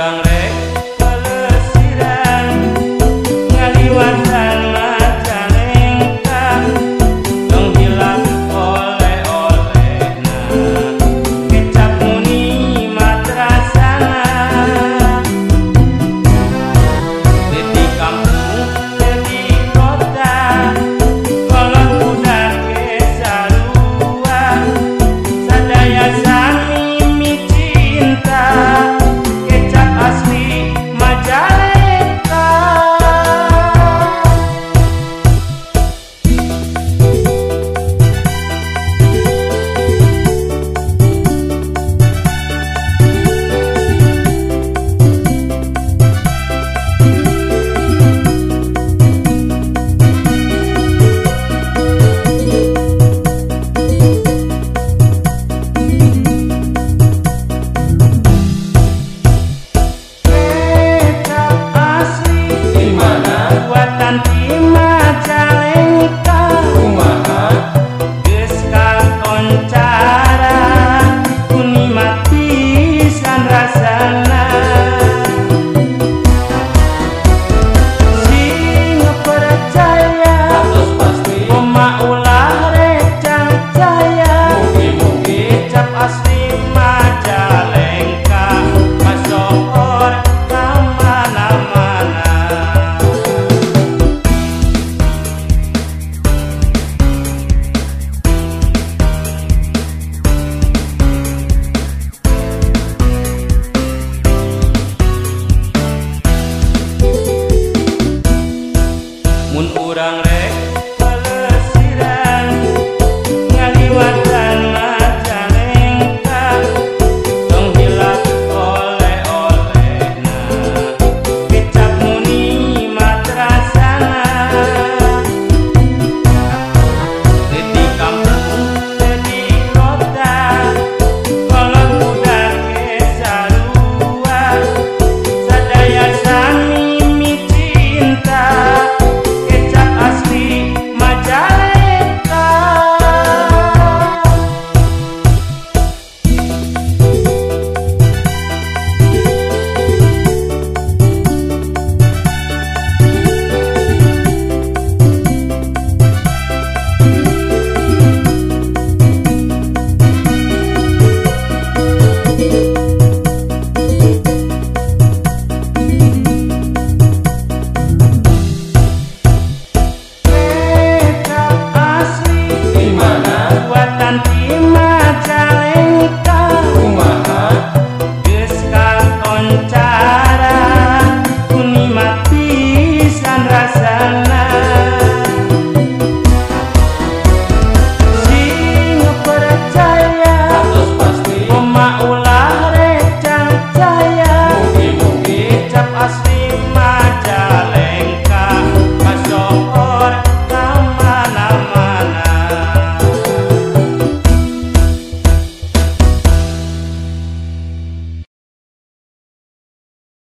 kurang kurang